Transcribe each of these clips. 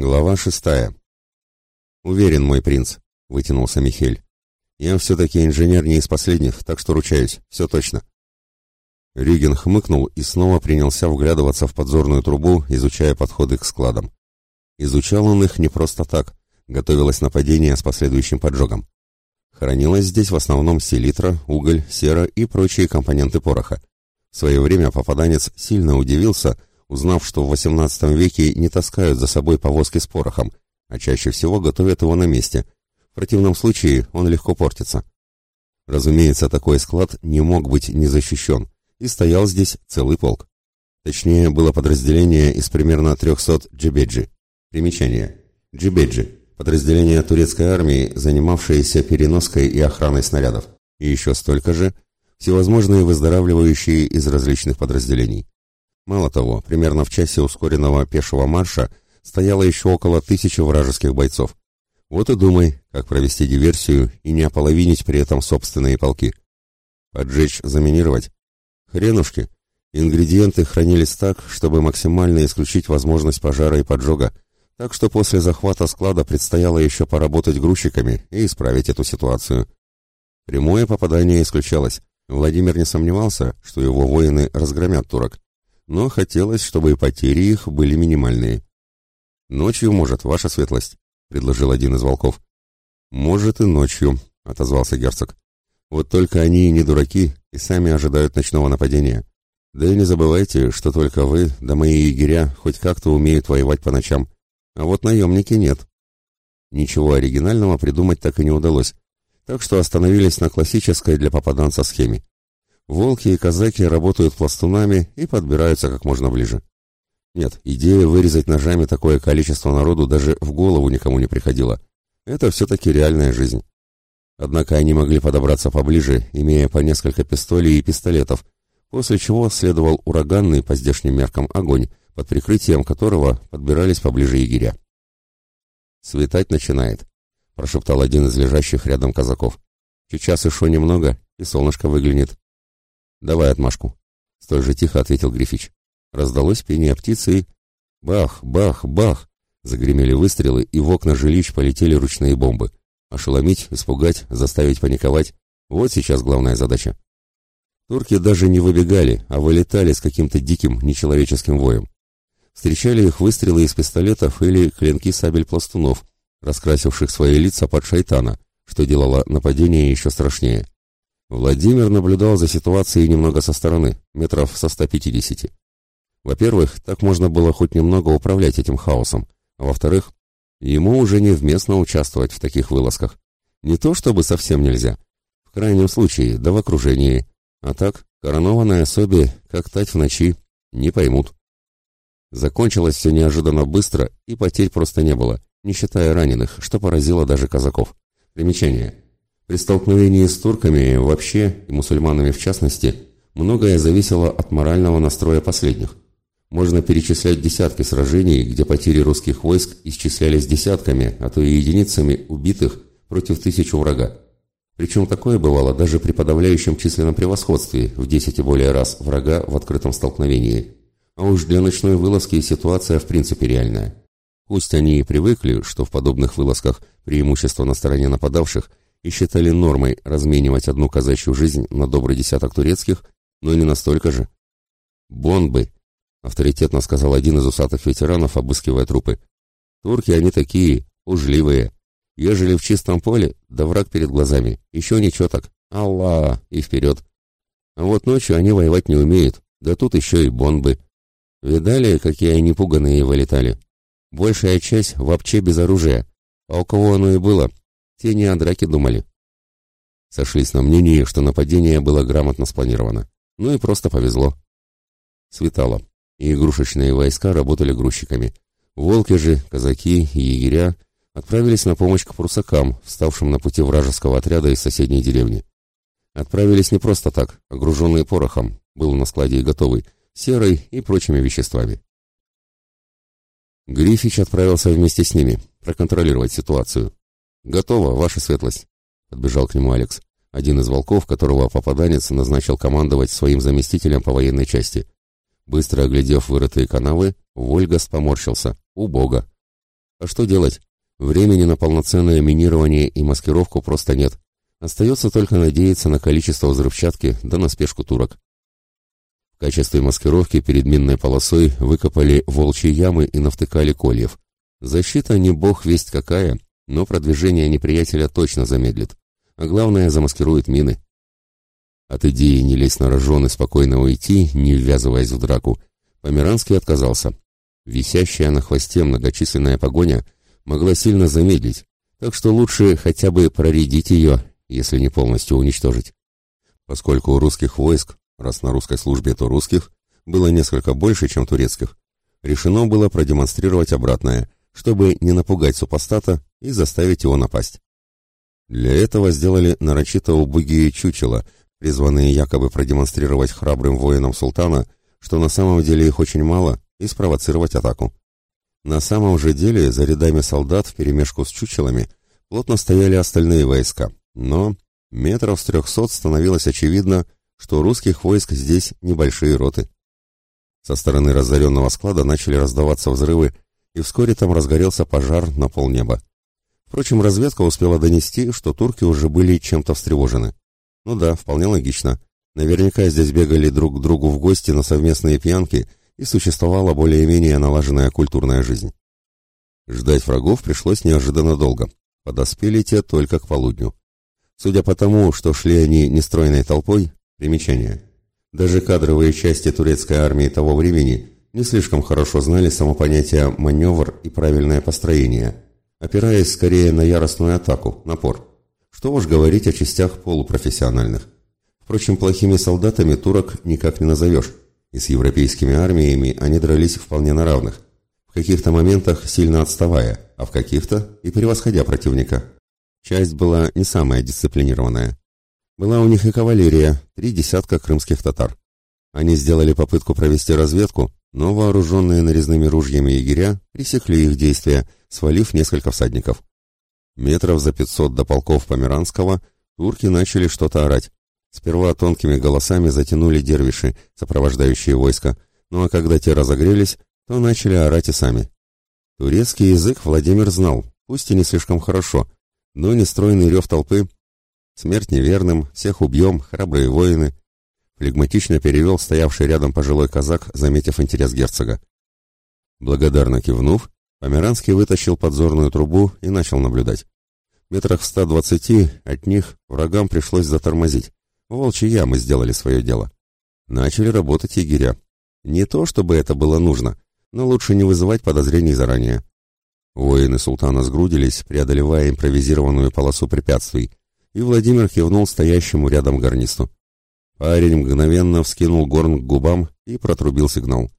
Глава шестая. «Уверен, мой принц», — вытянулся Михель. «Я все-таки инженер не из последних, так что ручаюсь, все точно». Рюген хмыкнул и снова принялся вглядываться в подзорную трубу, изучая подходы к складам. Изучал он их не просто так, готовилось нападение с последующим поджогом. Хранилось здесь в основном селитра, уголь, сера и прочие компоненты пороха. В свое время попаданец сильно удивился, узнав, что в XVIII веке не таскают за собой повозки с порохом, а чаще всего готовят его на месте. В противном случае он легко портится. Разумеется, такой склад не мог быть не защищен, и стоял здесь целый полк. Точнее, было подразделение из примерно 300 джибеджи. Примечание. Джибеджи – подразделение турецкой армии, занимавшееся переноской и охраной снарядов. И еще столько же – всевозможные выздоравливающие из различных подразделений. Мало того, примерно в часе ускоренного пешего марша стояло еще около тысячи вражеских бойцов. Вот и думай, как провести диверсию и не ополовинить при этом собственные полки. Поджечь, заминировать? Хренушки. Ингредиенты хранились так, чтобы максимально исключить возможность пожара и поджога, так что после захвата склада предстояло еще поработать грузчиками и исправить эту ситуацию. Прямое попадание исключалось. Владимир не сомневался, что его воины разгромят турок но хотелось, чтобы и потери их были минимальные. «Ночью, может, ваша светлость», — предложил один из волков. «Может, и ночью», — отозвался герцог. «Вот только они не дураки и сами ожидают ночного нападения. Да и не забывайте, что только вы, да мои егеря, хоть как-то умеют воевать по ночам. А вот наемники нет». Ничего оригинального придумать так и не удалось, так что остановились на классической для попаданца схеме. Волки и казаки работают пластунами и подбираются как можно ближе. Нет, идея вырезать ножами такое количество народу даже в голову никому не приходила. Это все-таки реальная жизнь. Однако они могли подобраться поближе, имея по несколько пистолей и пистолетов, после чего следовал ураганный по здешним меркам огонь, под прикрытием которого подбирались поближе егеря. «Светать начинает», — прошептал один из лежащих рядом казаков. «Сейчас еще немного, и солнышко выглянет. «Давай отмашку», — столь же тихо ответил Грифич. Раздалось пение птицы и... Бах, бах, бах! Загремели выстрелы, и в окна жилищ полетели ручные бомбы. Ошеломить, испугать, заставить паниковать — вот сейчас главная задача. Турки даже не выбегали, а вылетали с каким-то диким, нечеловеческим воем. Встречали их выстрелы из пистолетов или клинки сабель пластунов, раскрасивших свои лица под шайтана, что делало нападение еще страшнее. Владимир наблюдал за ситуацией немного со стороны, метров со 150. Во-первых, так можно было хоть немного управлять этим хаосом, а во-вторых, ему уже невместно участвовать в таких вылазках. Не то чтобы совсем нельзя. В крайнем случае, да в окружении. А так, коронованной особе, как тать в ночи, не поймут. Закончилось все неожиданно быстро, и потерь просто не было, не считая раненых, что поразило даже казаков. Примечание. При столкновении с турками вообще, и мусульманами в частности, многое зависело от морального настроя последних. Можно перечислять десятки сражений, где потери русских войск исчислялись десятками, а то и единицами убитых против тысячи врага. Причем такое бывало даже при подавляющем численном превосходстве в 10 и более раз врага в открытом столкновении. А уж для ночной вылазки ситуация в принципе реальная. Пусть они и привыкли, что в подобных вылазках преимущество на стороне нападавших и считали нормой разменивать одну казачью жизнь на добрый десяток турецких, но не настолько же. «Бомбы!» — авторитетно сказал один из усатых ветеранов, обыскивая трупы. «Турки они такие, ужливые. Ежели в чистом поле, да враг перед глазами. Еще ничего так. Аллах! И вперед. А вот ночью они воевать не умеют. Да тут еще и бомбы. Видали, какие они пуганые вылетали? Большая часть вообще без оружия. А у кого оно и было, те не о драке думали. Сошлись на мнении, что нападение было грамотно спланировано. Ну и просто повезло. Светало, и игрушечные войска работали грузчиками. Волки же, казаки и егеря отправились на помощь к прусакам, вставшим на пути вражеского отряда из соседней деревни. Отправились не просто так, огруженные порохом, был на складе и готовый, серой и прочими веществами. Грифич отправился вместе с ними, проконтролировать ситуацию. «Готово, ваша светлость», — подбежал к нему Алекс, один из волков, которого попаданец назначил командовать своим заместителем по военной части. Быстро оглядев вырытые канавы, Вольгас поморщился. «Убого!» А что делать? Времени на полноценное минирование и маскировку просто нет. Остается только надеяться на количество взрывчатки да на спешку турок. В качестве маскировки перед минной полосой выкопали волчьи ямы и навтыкали кольев. Защита не бог весть какая, но продвижение неприятеля точно замедлит. А главное, замаскирует мины. От идеи не лезть на рожон и спокойно уйти, не ввязываясь в драку, Померанский отказался. Висящая на хвосте многочисленная погоня могла сильно замедлить, так что лучше хотя бы проредить ее, если не полностью уничтожить. Поскольку у русских войск, раз на русской службе, то русских, было несколько больше, чем турецких, решено было продемонстрировать обратное, чтобы не напугать супостата и заставить его напасть. Для этого сделали нарочито убогие чучела, призванные якобы продемонстрировать храбрым воинам султана, что на самом деле их очень мало, и спровоцировать атаку. На самом же деле за рядами солдат вперемешку с чучелами плотно стояли остальные войска, но метров с трехсот становилось очевидно, что русских войск здесь небольшие роты. Со стороны разоренного склада начали раздаваться взрывы, и вскоре там разгорелся пожар на полнеба. Впрочем, разведка успела донести, что турки уже были чем-то встревожены. Ну да, вполне логично. Наверняка здесь бегали друг к другу в гости на совместные пьянки, и существовала более-менее налаженная культурная жизнь. Ждать врагов пришлось неожиданно долго. Подоспели те только к полудню. Судя по тому, что шли они нестройной толпой, примечание. Даже кадровые части турецкой армии того времени не слишком хорошо знали само понятие «маневр» и «правильное построение», опираясь скорее на яростную атаку, напор. Что уж говорить о частях полупрофессиональных. Впрочем, плохими солдатами турок никак не назовешь, и с европейскими армиями они дрались вполне на равных, в каких-то моментах сильно отставая, а в каких-то и превосходя противника. Часть была не самая дисциплинированная. Была у них и кавалерия, три десятка крымских татар. Они сделали попытку провести разведку, но вооруженные нарезными ружьями егеря пресекли их действия, свалив несколько всадников. Метров за пятьсот до полков Померанского турки начали что-то орать. Сперва тонкими голосами затянули дервиши, сопровождающие войско, ну а когда те разогрелись, то начали орать и сами. Турецкий язык Владимир знал, пусть и не слишком хорошо, но нестройный рев толпы «Смерть неверным, всех убьем, храбрые воины», флегматично перевел стоявший рядом пожилой казак, заметив интерес герцога. Благодарно кивнув, Померанский вытащил подзорную трубу и начал наблюдать. Метрах в ста двадцати от них врагам пришлось затормозить. Волчьи ямы сделали свое дело. Начали работать егеря. Не то, чтобы это было нужно, но лучше не вызывать подозрений заранее. Воины султана сгрудились, преодолевая импровизированную полосу препятствий, и Владимир кивнул стоящему рядом гарнисту. Парень мгновенно вскинул горн к губам и протрубил сигнал.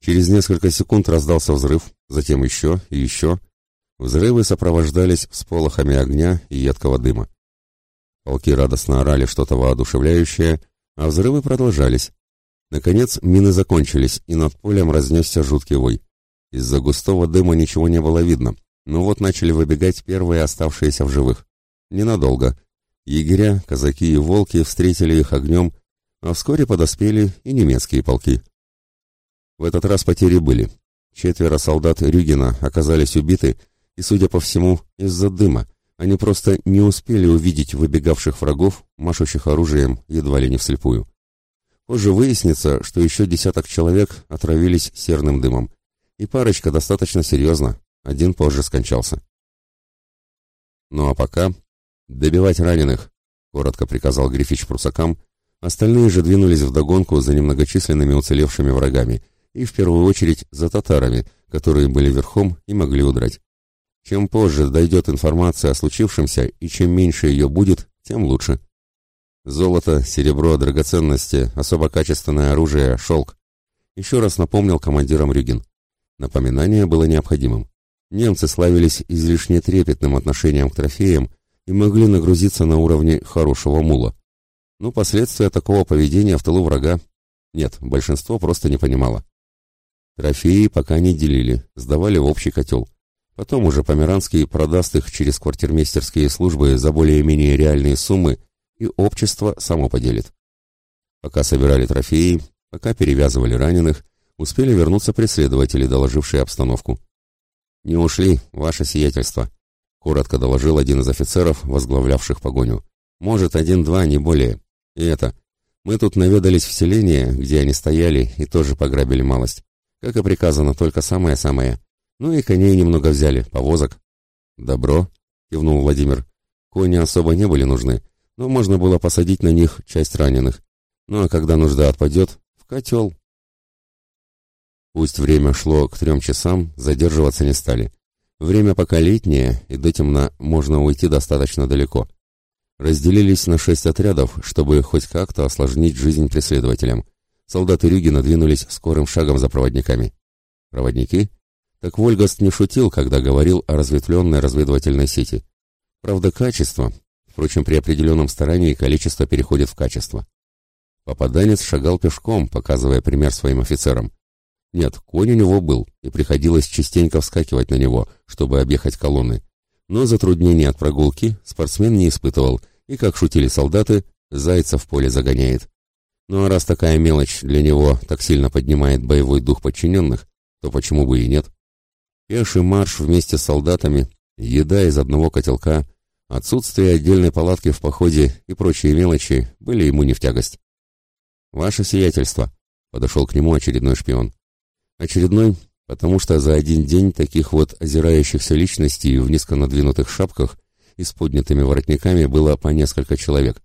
Через несколько секунд раздался взрыв, затем еще и еще. Взрывы сопровождались всполохами огня и едкого дыма. Полки радостно орали что-то воодушевляющее, а взрывы продолжались. Наконец мины закончились, и над полем разнесся жуткий вой. Из-за густого дыма ничего не было видно, но вот начали выбегать первые оставшиеся в живых. Ненадолго. Егеря, казаки и волки встретили их огнем, а вскоре подоспели и немецкие полки. В этот раз потери были. Четверо солдат Рюгина оказались убиты, и, судя по всему, из-за дыма. Они просто не успели увидеть выбегавших врагов, машущих оружием едва ли не вслепую. Позже выяснится, что еще десяток человек отравились серным дымом, и парочка достаточно серьезно, один позже скончался. Ну а пока добивать раненых, коротко приказал Грифич прусакам, остальные же двинулись вдогонку за немногочисленными уцелевшими врагами, и в первую очередь за татарами, которые были верхом и могли удрать. Чем позже дойдет информация о случившемся, и чем меньше ее будет, тем лучше. Золото, серебро, драгоценности, особо качественное оружие, шелк. Еще раз напомнил командирам Рюгин. Напоминание было необходимым. Немцы славились излишне трепетным отношением к трофеям и могли нагрузиться на уровне хорошего мула. Но последствия такого поведения в тылу врага нет, большинство просто не понимало. Трофеи пока не делили, сдавали в общий котел. Потом уже Померанский продаст их через квартирмейстерские службы за более-менее реальные суммы, и общество само поделит. Пока собирали трофеи, пока перевязывали раненых, успели вернуться преследователи, доложившие обстановку. «Не ушли, ваше сиятельство», — коротко доложил один из офицеров, возглавлявших погоню. «Может, один-два, не более. И это. Мы тут наведались в селение, где они стояли, и тоже пограбили малость. Как и приказано, только самое-самое. Ну и коней немного взяли, повозок». «Добро», — кивнул Владимир. «Кони особо не были нужны, но можно было посадить на них часть раненых. Ну а когда нужда отпадет, в котел». Пусть время шло к трем часам, задерживаться не стали. Время пока летнее, и до темна можно уйти достаточно далеко. Разделились на шесть отрядов, чтобы хоть как-то осложнить жизнь преследователям. Солдаты Рюги надвинулись скорым шагом за проводниками. Проводники? Так Вольгаст не шутил, когда говорил о разветвленной разведывательной сети. Правда, качество. Впрочем, при определенном старании количество переходит в качество. Попаданец шагал пешком, показывая пример своим офицерам. Нет, конь у него был, и приходилось частенько вскакивать на него, чтобы объехать колонны. Но затруднений от прогулки спортсмен не испытывал, и, как шутили солдаты, зайца в поле загоняет. Ну а раз такая мелочь для него так сильно поднимает боевой дух подчиненных, то почему бы и нет? Пеший марш вместе с солдатами, еда из одного котелка, отсутствие отдельной палатки в походе и прочие мелочи были ему не в тягость. «Ваше сиятельство», — подошел к нему очередной шпион. Очередной, потому что за один день таких вот озирающихся личностей в низко надвинутых шапках и с поднятыми воротниками было по несколько человек.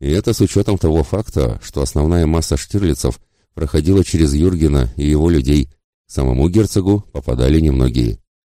И это с учетом того факта, что основная масса штирлицев проходила через Юргена и его людей, самому герцогу попадали немногие.